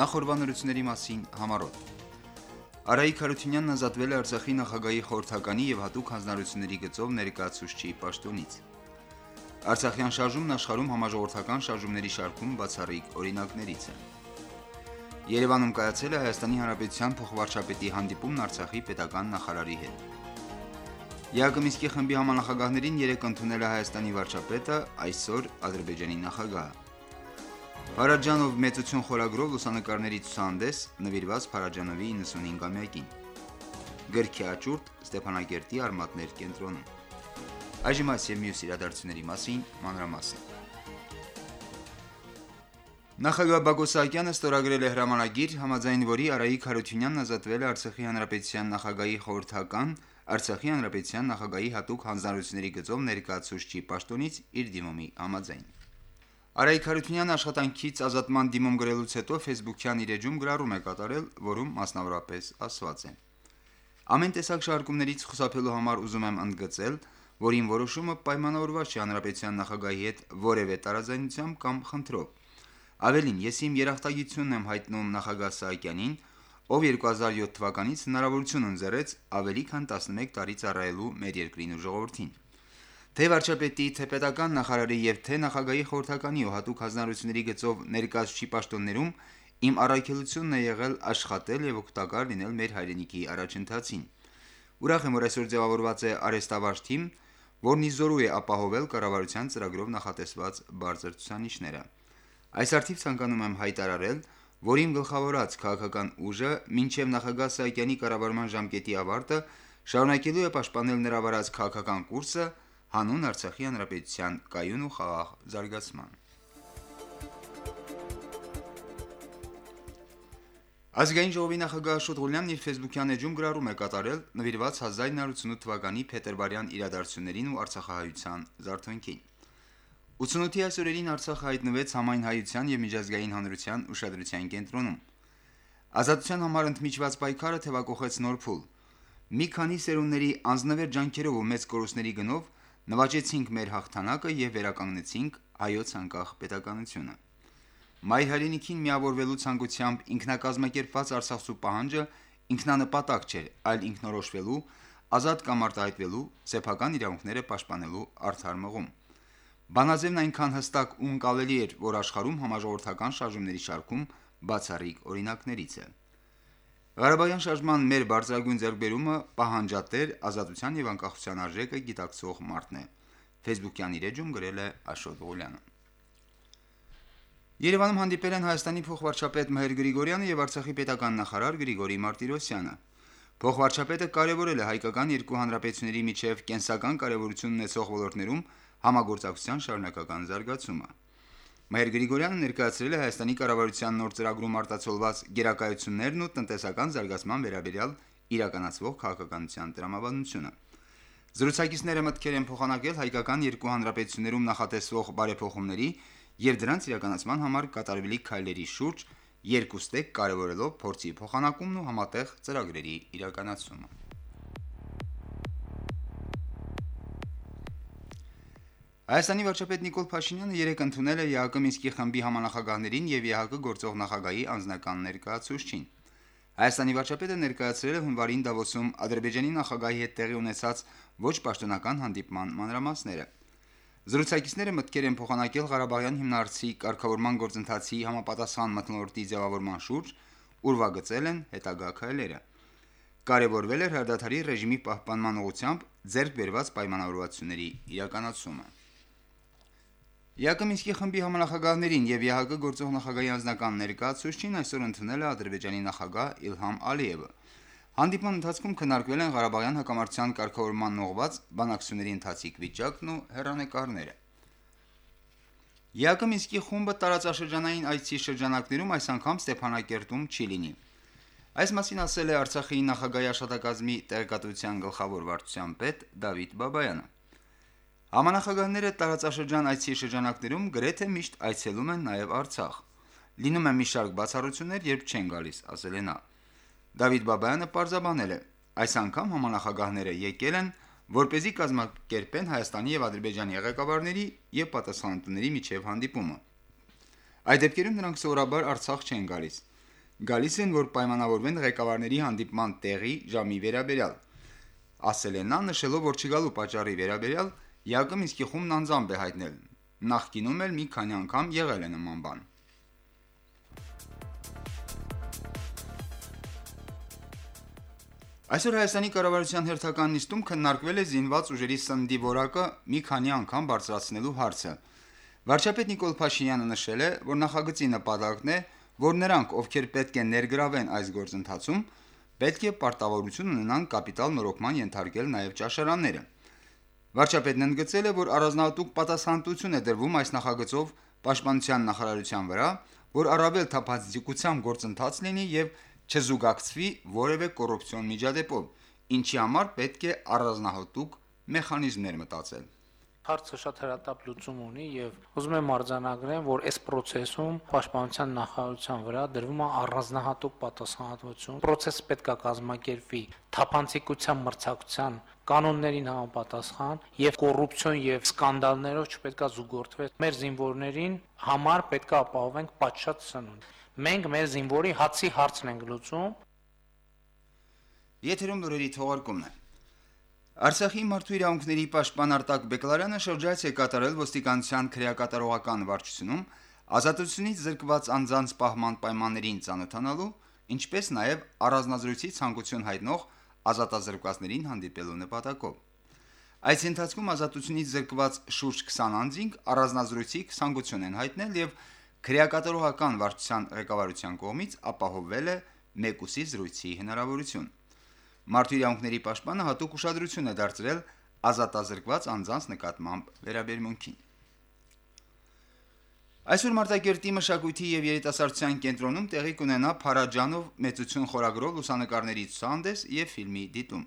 Նախորbanությունների մասին համարոտ։ Արայիկ Հարությունյանն ազատվել է Արցախի նախագահի խորհրդականի եւ հատուկ հանձնարարությունների գծով ներկայացուցչի պաշտոնից։ Արցախյան շարժումն աշխարհում համաժողովրդական շարժումների շարքում բացառիկ օրինակներից է։ Երևանում կայացել է Հայաստանի Հանրապետության փոխվարչապետի հանդիպումն Արցախի պետական նախարարի հետ։ Յակոմիսկի խմբի համանախագահներին երեք ընդունել է Հայաստանի վարչապետը, այսօր Ադրբեջանի նախագահը։ Փարաջանով մեծություն խորագրով լուսանկարների ցուցահանդես նվիրված Փարաջանովի 95-ամյակին։ Գրքի աճուրդ Ստեփանագերտի արմատներ կենտրոնում։ Այժմ այս եւ մյուս իրադարձությունների մասին մանրամասն։ Նախագահ Բակո Սահակյանը ստորագրել է հրամանագիր, համաձայն որի Արայիկ Հարությունյանն ազատվել է Արցախի հանրապետության նախագահի խորհրդական Արցախի հանրապետության նախագահի հատուկ հանձնարարությունների գծով ներկայացուցչի պաշտոնից իր դիմումի համաձայն։ Արայիկ Հարությունյանը աշխատանքից ազատման դիմում գրելուց հետո Facebook-յան իր էջում գրառում է կատարել, որում մասնավորապես ասված է. Ամեն տեսակ շարժումներից խուսափելու համար ուզում եմ ընդգծել, որ իմ որոշումը պայմանավորված չի հանրապետության նախագահի հետ որևէ տարաձայնությամբ կամ խնդրով։ Ավելին, ես իմ երախտագիտությունն եմ հայտնում նախագահ Սահակյանին, ով 2007 թվականից հնարավորություն ընձեռեց ավելի քան 11 տարի ծառայելու մեր երկրին ու ժողովրդին։ Թե վարչապետի, թե պետական նախարարի եւ թե նախագահի խորհրդականի ու հատուկ հանձնարարությունների գծով ներկայացուցիչ պաշտոններում իմ առաքելությունն է եղել աշխատել եւ օգտակար լինել մեր հայրենիքի առաջընթացին։ Ուրախ եմ, որ այսօր ձևավորված է արեստավարժ թիմ, որն իզորու է ապահովել կառավարության ծրագրով նախատեսված բարձր ցուցանիշները։ Այս արդիվ ցանկանում եմ հայտարարել, որին գլխավորած քաղաքական ուժը մինչև նախագահ Սահակյանի կառավարման ժամկետի ավարտը շարունակելու է պաշտպանել նրա վարած քաղաքական կուրսը հանուն Արցախի հանրապետության կայուն ու խաղաղ զարգացման։ Ազգային ժողովի նախագահ Աշոտ Ղուլյանն իր Facebook-յան էջում գրառում է կատարել նվիրված 1988 թվականի փետրվարյան իրադարձություններին ու Արցախահայության զարթոնքին։ 88-ի այսօրերին Արցախը հայտնվեց համայն հայության եւ միջազգային հանրության ուշադրության կենտրոնում։ Ազատության համար ընդմիջված պայքարը թևակողեց նոր փուլ։ Մի քանի սերունդների անձնվեր ջանքերով ու մեծ կորուստների գնով նվաճեցինք մեր հաղթանակը եւ վերականգնեցինք հայոց անկախ պետականությունը։ Մայր հայրենիքին միավորվելու ցանկությամբ ինքնակազմակերպված Արցախցու պահանջը ինքնանպատակ չէր, այլ ինքնորոշվելու, ազատ կամ արտահայտվելու, սեփական իրավունքները պաշտպանելու արդար մղում։ Բանաձևն այնքան հստակ ու ընկալելի էր, որ աշխարհում համաժողովրդական շարժումների շարքում բացառիկ օրինակներից է։ Ղարաբաղյան շարժման մեր բարձրագույն ձեռքբերումը պահանջատեր ազատության եւ անկախության արժեքը գիտակցող մարդն է։ Facebook-յան իր էջում գրել է Աշոտ Ղուլյանը։ Երևանում հանդիպել են Հայաստանի փոխվարչապետ Մհեր Գրիգորյանը եւ Արցախի պետական նախարար Գրիգորի Մարտիրոսյանը։ Փոխվարչապետը կարևորել է հայկական երկու հանրապետությունների միջև կենսական կարևորություն ունեցող ոլորտներում համագործակցության շարունակական զարգացումը։ Մայր Գրիգորյանը ներկայացրել է Հայաստանի կառավարության նոր ծրագրում արտացոլված գերակայություններն ու տնտեսական զարգացման վերաբերյալ իրականացվող քաղաքականության տրամաբանությունը։ Զրուցակիցները մտքեր են փոխանակել հայկական երկու հանրապետություններում նախատեսվող բարեփոխումների եւ դրանց իրականացման համար կատարվելիք քայլերի շուրջ երկուստեք կարևորելով փորձի փոխանակումն ու համատեղ ծրագրերի իրականացումը։ Հայաստանի վարչապետ Նիկոլ Փաշինյանը երեկ ընդունել է ԵԱՀԿ Մինսկի խմբի համանախագահներին եւ ԵԱՀԿ գործող նախագահի անձնական ներկայացուցչին։ Հայաստանի վարչապետը ներկայացրել է հունվարին Դավոսում Ադրբեջանի նախագահի հետ տեղի ունեցած ոչ պաշտոնական հանդիպման մանրամասները։ Զրուցակիցները մտքեր են փոխանակել Ղարաբաղյան հիմնարցի կարգավորման գործընթացի համապատասխան մթնոլորտի ձևավորման շուրջ, ուրվագծել են հետագա քայլերը։ Կարևորվել է հրադադարի ռեժիմի պահպանման ուղղությամբ ձեռք բերված պայմանավորվածությունների իրականացումը։ Յակոմինսկի խմբի համանախագահներին եւ ԵՀԿ գործող նախագահի անձնական ներկայացուցչին այսօր ընդունել է Ադրբեջանի նախագահ Իլհամ Ալիևը։ Հանդիպման ընթացքում քննարկվել են Ղարաբաղյան հակամարտության կարգավորման ուղղված բանակցությունների ընթացիկ վիճակն ու հերանեկարները։ Յակոմինսկի խումբը տարածաշրջանային այցի շրջանակներում այս անգամ Ստեփանակերտում չի լինի։ Այս մասին ասել է Արցախի նախագահի աշտակազմի տեղեկատվության գլխավոր վարչության պետ Դավիթ Բաբայանը։ Համանախագահները տարածաշրջան այցի շրջանակներում գրեթե միշտ այցելում են նաև Արցախ։ Լինում է մի շարք բացառություններ, երբ չեն գալիս, ասել է նա։ Դավիթ Բաբայանը պարզաբանել է. այս անգամ համանախագահները եկել են, որ เป զի կազմակերպեն Հայաստանի եւ Ադրբեջանի ղեկավարների եւ պատասխանատուների միջև հանդիպումը։ Այդ դեպքերում նրանք սովորաբար Արցախ չեն գալիս։ գալիս են, որ պայմանավորվեն ղեկավարների հանդիպման տեղի ժամի վերաբերյալ։ Ասել է նա, նշելով, որ չգալու պատճառի վերաբերյալ ՀԱԿ Մինսկի խումբն անձամբ է հայտնել։ Նախկինում էլ մի քանի անգամ եղել է նման բան։ Այսօր Հայաստանի կառավարության հերթական նիստում քննարկվել է զինված ուժերի սննդի որակը մի քանի անգամ բարձրացնելու հարցը։ Վարչապետ Նիկոլ Փաշինյանը նշել է, որ նախագծի նպատակն է, որ նրանք, ովքեր պետք է ներգրավեն այս գործընթացում, պետք է պարտավորություն ունենան կապիտալ նորոգման ենթարկել նաև ճաշարանները։ Վարչապետն ընդգծել է, որ առանձնահատուկ պատասխանատվություն է դրվում այս նախագծով Պաշտպանության նախարարության վրա, որ առավել թափանցիկությամբ գործընթաց լինի եւ չզուգակցվի որևէ կոռուպցիոն միջադեպով, ինչի համար պետք է առանձնահատուկ մեխանիզմներ մտածել հարցը շատ հրատապ լուծում ունի եւ ուզում եմ արձանագրեմ, որ այս process-ում պաշտպանության նախարարության վրա դրվում է առանձնահատուկ պատասխանատվություն։ Process-ը պետք է կազմակերպվի թափանցիկության մրցակցության կանոններին համապատասխան եւ կոռուպցիոն եւ սկանդալներով չպետք է զուգորդվի։ Մեր զինվորներին համար պետք է ապահովենք պատշաճ սնունդ։ Մենք մեր զինվորի հացի հարցն ենք լուծում։ Եթերում լուրերի թողարկումն է։ Արցախի մարդու իրավունքների պաշտպան Արտակ Բեկլարյանը շրջայց է կատարել ոստիկանության քրեակատարողական վարչությունում ազատությունից զրկված անձանց պահման պայմաններին ծանոթանալու, ինչպես նաև առանձնազրույցի ցանկություն հայտնող ազատազրկվածներին հանդիպելու նպատակով։ Այս ընթացքում ազատությունից զրկված շուրջ 20 անձինք առանձնազրույցի ցանկություն են հայտնել եւ քրեակատարողական վարչության ղեկավարության կողմից ապահովվել է մեկուսի զրույցի հնարավորություն։ Մարդու իրավունքների պաշտպանը հատուկ ուշադրություն է դարձրել ազատազրկված անձանց նկատմամբ վերաբերմունքին։ Այսօր Մարտակերտի մշակույթի եւ երիտասարդության կենտրոնում տեղի կունենա Փարաջանով մեծություն խորագրով լուսանկարների ցուցահանդես եւ ֆիլմի դիտում։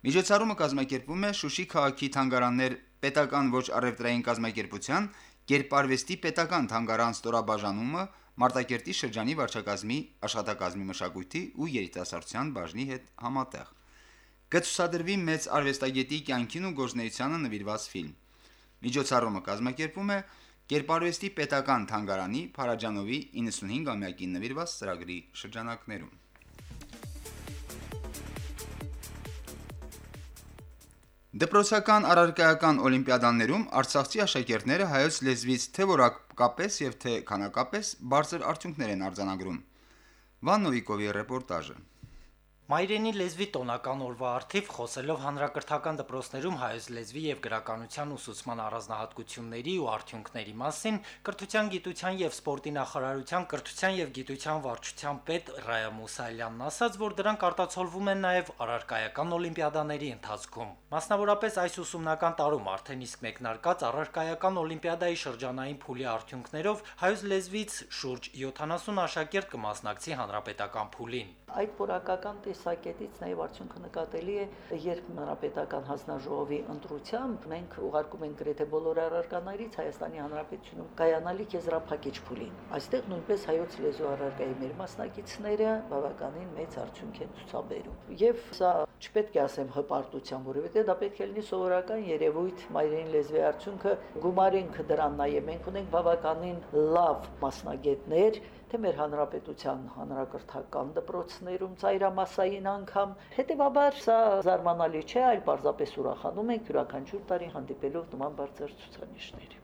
Միջոցառումը կազմակերպվում է Շուշի քաղաքի թանգարաններ պետական ոչ առևտրային կազմակերպության Կերպարվեստի պետական թանգարան ստորաբաժանումը Մարտակերտի շրջանի վարչակազմի աշխատակազմի մշակույթի ու երիտասարդության բաժնի հետ համատեղ կցուսադրվի մեծ արվեստագետի կյանքին ու գործնեությանը նվիրված ֆիլմ։ Միջոցառումը կազմակերպվում է Կերպարվեստի պետական թանգարանի Փարաջանովի 95-ամյակին նվիրված ծրագրի շրջանակներում։ Դպրոցական առարկայական օլիմպիադաներում արցախցի աշակերտները հայոց լեզվից թե որակապես եւ թե քանակապես բարձր արդյունքներ են արձանագրում։ Վաննովիկովի ռեպորտաժը։ Մայրենի լեզվի տոնական օրվա արդիվ խոսելով հանրակրթական դպրոցներում հայոց լեզվի եւ գրականության ուսուցման առանձնահատկությունների ու արդյունքների մասին կրթության, գիտության եւ սպորտի նախարարության կրթության եւ գիտության վարչության պետ Ռայա Մուսալյանն ասաց, որ դրանք արտացոլվում են նաեւ առարկայական օլիմպիադաների ընթացքում։ Մասնավորապես այս ուսումնական տարում արդեն իսկ մեկնարկած առարկայական օլիմպիադայի շրջանային փուլի արդյունքներով հայոց լեզվից շուրջ 70 աշակերտ կմասնակցի հանրապետական փուլին։ Այդ որակական տեսակետից նաև արդյունքը նկատելի է, երբ հանրապետական հանձնաժողովի ընտրությամբ մենք ուղարկում ենք գրեթե բոլոր առարկաներից Հայաստանի Հանրապետությունում կայանալիք եզրափակիչ փուլին։ Այստեղ նույնպես հայոց լեզու առարկայի մեր մասնակիցները բավականին մեծ արդյունք են ցուցաբերում։ Եվ սա չպետք է ասեմ հպարտության, որովհետեւ դա պետք է լինի սովորական երևույթ մայրեն լեզվի արդյունքը գումարենք դրան նաև մենք ունենք բավականին լավ մասնագետներ թե մեր հանրապետության հանրակրթական դպրոցներում ծայրամասային անգամ հետեւաբար սա զարմանալի չէ, այլ պարզապես ուրախանում ենք յուրաքանչյուր տարի հանդիպելով նման բարձր ցուցանիշների։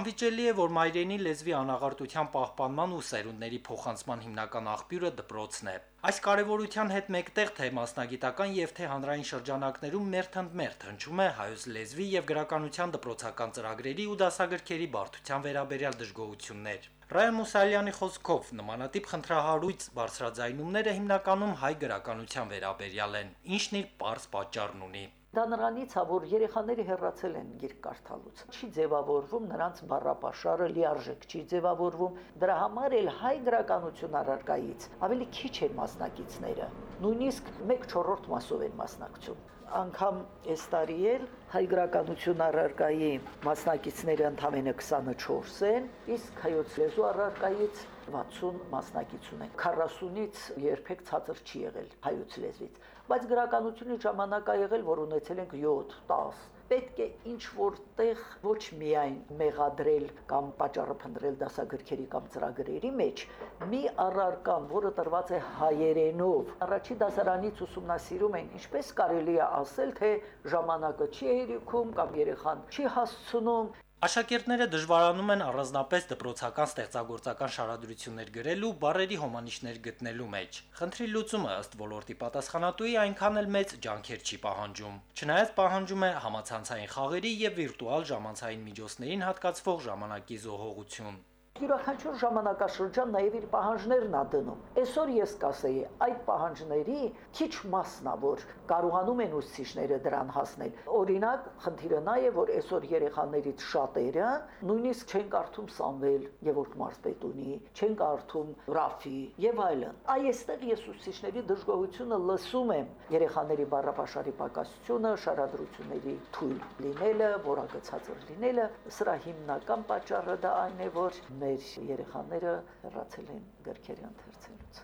Անվիճելի է, որ մայրենի լեզվի անաղարտության պահպանման ու սերունդների փոխանցման հիմնական աղբյուրը դպրոցն է։ Այս կարևորության հետ մեկտեղ թե մասնագիտական եւ թե հանրային շրջանակներում մերթընդմերթ հնչում է հայոց լեզվի եւ գրականության դպրոցական ծրագրերի ու դասագրքերի բարդության վերաբերյալ դժգոհություններ։ Ռայա Մուսալյանի խոսքով նմանատիպ խնդրահարույց բարձրաձայնումները հիմնականում հայ գրականության վերաբերյալ են, ինչն իր པարզ պատճառն ունի։ Դա նրանից է, որ երեխաները հեռացել են գիրք կարդալուց։ Չի ձևավորվում նրանց բառապաշարը լիարժեք չի ձևավորվում։ Դրա համար էլ հայ գրականություն առարկայից ավելի քիչ են մասնակիցները։ Նույնիսկ 1/4 մասով են մասնակցում անգամ այս տարի էլ հայ գրականություն առարկայի մասնակիցները ընդամենը 24 են, իսկ հայոց լեզու առարկայից 60 մասնակից ունենք։ 40-ից երբեք ցածր չի եղել հայոց լեզվից, բայց գրականությունի ժամանակ ա եղել, որ ունեցել ենք 7, 10 պետք է ինչ որտեղ ոչ միայն մեղադրել կամ պատճառը փնտրել դասագրքերի կամ ծրագրերի մեջ մի առարկան, որը տրված է հայերենով, առաջի դասարանից ուսումնասիրում են, ինչպես կարելի է ասել, թե ժամանակը չի հերիքում կամ երեխան չի հասցնում Աշակերտները դժվարանում են առանձնապես դպրոցական ստեղծագործական շարադրություններ գրելու, բարերի հոմանիշներ գտնելու մեջ։ Խնդրի լուծումը ըստ ոլորտի պատասխանատուի այնքան էլ մեծ ջանքեր չի պահանջում։ Չնայած պահանջում է համացանցային խաղերի եւ վիրտուալ ժամանցային միջոցներին հատկացվող ժամանակի զոհողություն յուրաքանչյուր ժամանակաշրջան նաև իր պահանջներն ա դնում։ Այսօր ես կասեի, այդ պահանջների քիչ մասն ա, որ կարողանում են ուսուցիչները դրան հասնել։ Օրինակ, խնդիրը նա է, որ այսօր երեխաներից շատերը նույնիսկ չեն կարդում Սամվել Գևորգ Մարզպետունի, չեն կարդում Ռաֆի եւ այլն։ Այստեղ ես ուսուցիչների դժգոհությունը լսում եմ. Երեխաների բառապաշարի պակասությունը, շարադրությունների թույլ լինելը, որակացածր լինելը, սրա հիմնական պատճառը դա այն է, որ մեր երեխաները հեռացել են գրքերի ընթերցելուց։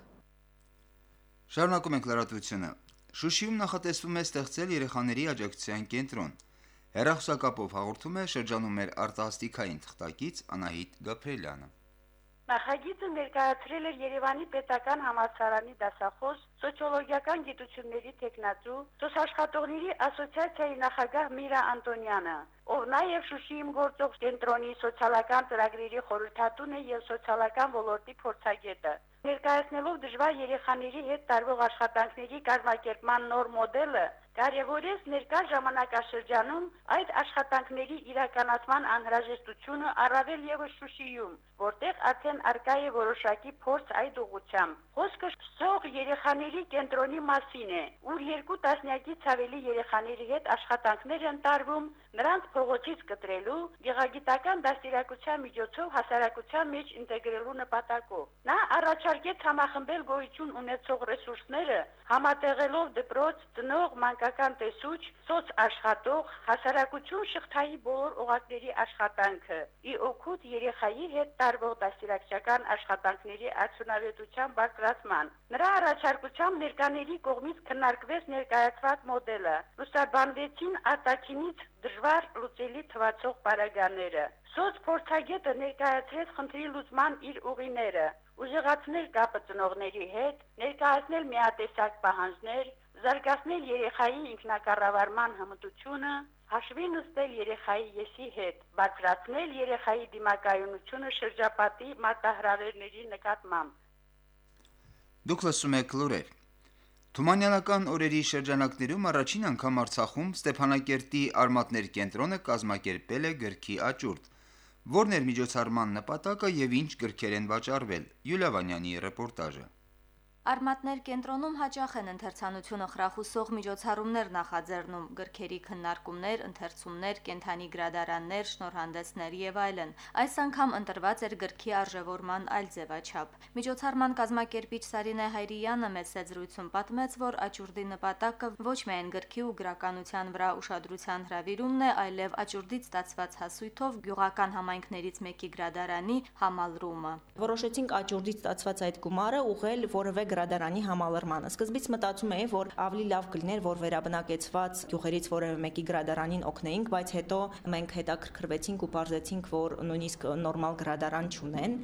Շարունակում ենք լրատվությունը։ Շուշիում նախատեսվում է ստեղծել երեխաների աջակցության կենտրոն։ Հերախոսակապով հաղորդում է շրջանում մեր արտասթիկային թղթակից Անահիտ Գաբրելյանը։ Նախագիծը ներկայացրել էր Երևանի պետական համալսարանի դասախոս սոցիոլոգիական գիտությունների տեխնացու Սոցաշխատողների ասոցիացիայի նախագահ Միրա Անտոնյանը ով նաև Շուշիում գործող կենտրոնի սոցիալական ծրագրերի խորհրդատուն է եւ սոցիալական ոլորտի փորձագետը։ Ներկայացնելով դժվար երեխաների հետ տարվող աշխատանքների կազմակերպման նոր մոդելը, կարևորեց ներկա ժամանակաշրջանում այդ աշխատանքների իրականացման անհրաժեշտությունը առավել եւս Շուշիում, որտեղ արդեն արկա է որոշակի փորձ այդ ուղղությամբ։ Խոսքը սող երեխաների կենտրոնի մասին է, ուր երկու տասնյակից ավելի երեխաների հետ աշխատանքներ են տարվում նրանց փողոցից կտրելու գեղագիտական դաստիարակության միջոցով հասարակության մեջ ինտեգրելու նպատակով։ Նա առաջարկեց համախմբել գոյություն ունեցող ռեսուրսները, համատեղելով դպրոց, ծնող, մանկական տեսուչ, սոց աշխատող, հասարակություն շղթայի բոլոր օղակների աշխատանքը՝ ի օգուտ երեխայի հետ տարվող դաստիարակչական աշխատանքների արդյունավետության բարձրացման։ Նրա առաջարկությամբ ներկաների կողմից քննարկվեց ներկայացված մոդելը։ Լուսաբանվեցին արտաքինից դժվար լուծելի թվացող բարագաները։ Սոց փորձագետը ներկայացրեց խնդրի լուծման իր ուղիները՝ ուժեղացնել կապը ծնողների հետ, ներկայացնել միատեսակ պահանջներ, զարգացնել երեխայի ինքնակառավարման հմտությունը, հաշվի նստել երեխայի եսի հետ, բարձրացնել երեխայի դիմակայունությունը շրջապատի մարտահրավերների նկատմամբ։ Դուք լսում եք լուրեր։ Թումանյանական օրերի շրջանակներում առաջին անգամ Արցախում Ստեփանակերտի արմատներ կենտրոնը կազմակերպել է գրքի աճուրդ։ Որն էր միջոցառման նպատակը եւ ինչ գրքեր են վաճառվել։ Յուլիա Վանյանի ռեպորտաժը։ Արմատներ կենտրոնում հաճախ են ընթերցանությունը խրախուսող միջոցառումներ նախաձեռնում՝ գրքերի քննարկումներ, ընթերցումներ, կենթանի գրադարաններ, շնորհանդեսներ եւ այլն։ Այս անգամ ընտրված էր գրքի արժևորման այլ ձևաչափ։ Միջոցառման կազմակերպիչ Սարինե Հայրյանը մեծ զրույցում պատմեց, որ աճուրդի նպատակը ոչ միայն գրքի ու գրականության վրա ուշադրության հրավիրումն է, այլև աճուրդից ստացված հասույթով գյուղական համայնքներից մեկի գրադարանի համալրումը։ Որոշեցինք աճուրդից ստացված այդ գումարը ուղղել որևէ գրադարանի համալրմանը։ Սկզբից մտածում էի, որ ավելի լավ կլիներ, որ վերաբնակեցված գյուղերից որևէ մեկի գրադարանին օգնեինք, բայց հետո մենք հետաքրքրվեցինք ու ողջեցինք, որ նույնիսկ նորմալ գրադարան չունեն,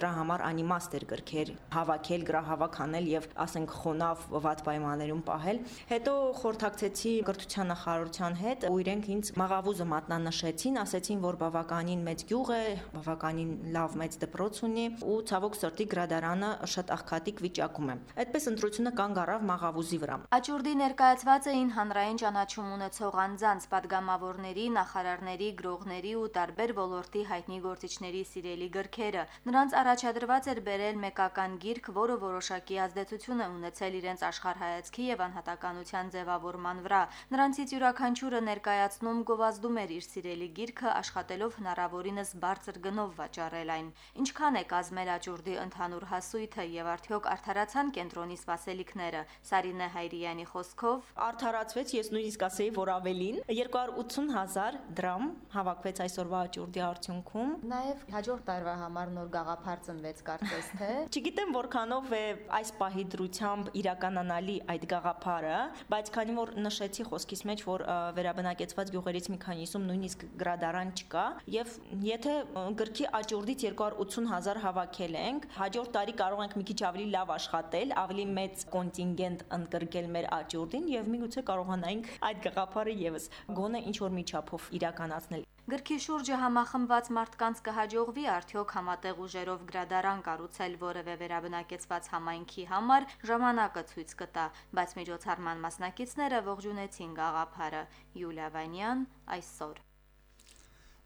դրա համար անիմաստ էր գրքեր հավաքել, գրահավաք անել եւ ասենք խոնավ վատ պայմաններում պահել։ Հետո խորհրդակցեցի կրթության նախարարության հետ ու իրենք ինձ մաղավուզը մատնանշեցին, ասեցին, որ բավականին մեծ գյուղ է, բավականին լավ մեծ դպրոց ունի ու ցավոք սրտի գրադարանը շատ աղքատիկ վիճակում է։ Այդպես ընտրությունը կանգ առավ մաղավուզի վրա։ Աճուրդի ներկայացված էին հանրային ճանաչում ունեցող անձանց падգամավորների, նախարարների, գրողների ու տարբեր ոլորտի հայտնի գործիչների սիրելի գրքերը։ Նրանց առաջադրված էր բերել մեկական գիրք, որը որոշակի ազդեցություն է ունեցել իրենց աշխարհայացքի եւ անհատականության ձևավորման վրա։ Նրանցից յուրաքանչյուրը ներկայացնում գովազդում էր իր սիրելի գիրքը, աշխատելով հնարավորինս բարձր գնով վաճառել այն։ Ինչքան է կազմել աճուրդի ընդհանուր հասույթը եւ արդյոք արդարացան կենտրոնի սպասելիքները։ Սարինե Հայրյանի խոսքով արդարացվեց, ես նույնիսկ ասեի, որ ավելին 280.000 դրամ հավաքվեց այսօրվա աճուրդի արդյունքում։ Նաև հաջորդ տարվա համար նոր գաղափար ծնվեց կարծես թե։ Չգիտեմ որքանով է այս պահի դրությամբ իրականանալի այդ գաղափարը, բայց քանի որ նշեցի խոսքիս մեջ, որ վերաբնակեցված գյուղերից մի քանիսում նույնիսկ գրադարան չկա, եւ եթե գրքի աճուրդից 280.000 հավաքել ենք, հաջորդ տարի կարող ենք մի քիչ ավելի լավ աշխատել, ավելի մեծ կոնտինգենտ ընդգրկել մեր աճուրդին եւ միգուցե կարողանայինք այդ գաղափարը եւս գոնե ինչ որ միջափով իրականացնել։ Գրքի շուրջը համախմբված մարդկանց կհաջողվի արդյոք համատեղ ուժերով գրադարան կառուցել որևէ վերաբնակեցված համայնքի համար ժամանակը ցույց կտա, բայց միջոցառման մասնակիցները ողջունեցին գաղափարը։ Յուլիա Վանյան այսօր։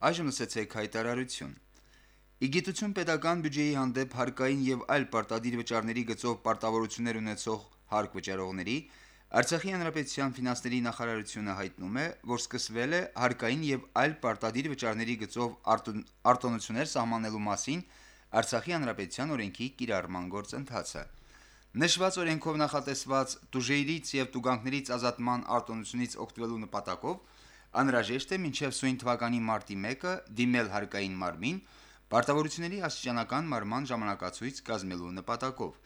Այժմ լսեցեք հայտարարություն։ Իգիտություն պետական բյուջեի հանդեպ հարկային եւ այլ պարտադիր վճարների գծով պարտավորություններ ունեցող հարկ վճարողների Արցախի հանրապետության ֆինանսների նախարարությունը հայտնում է, որ սկսվել է հարկային եւ այլ պարտադիր վճարների գծով արտոնություններ սահմանելու մասին Արցախի հանրապետության օրենքի կիրառման գործընթացը։ Նշված օրենքով նախատեսված դուժեյրից եւ տուգանքներից ազատման արտոնությունից օգտվելու նպատակով անհրաժեշտ է մինչև սույն թվականի մարտի 1-ը դիմել հարկային մարմին պարտավորությունների աստիճանական մարման ժամանակացույց կազմելու նպատակով։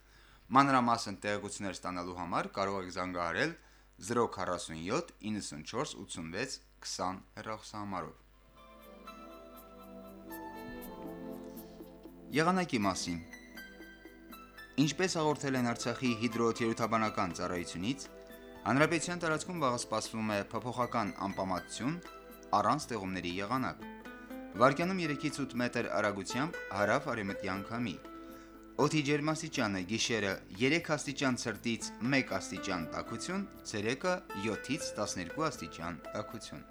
Մանրամասն տեղեկություններ ստանալու համար կարող եք զանգահարել 047 94 86 20 հեռախոսահամարով։ Եղանակի մասին Ինչպես հաղորդել են Արցախի հիդրոթերապևտաբանական ծառայությունից, հանրապետության տարածքում վաղ սպասվում է փոփոխական անպամատություն առանց տեղումների եղանակ։ Վարկյանում 3-ից 8 մետր արագությամբ հարավ արևմտյան քամի։ Օդի ջերմաստիճանը՝ գիշերը 3 աստիճան ցրտից 1 աստիճան տաքություն, ցերեկը 7-ից 12 աստիճան տաքություն։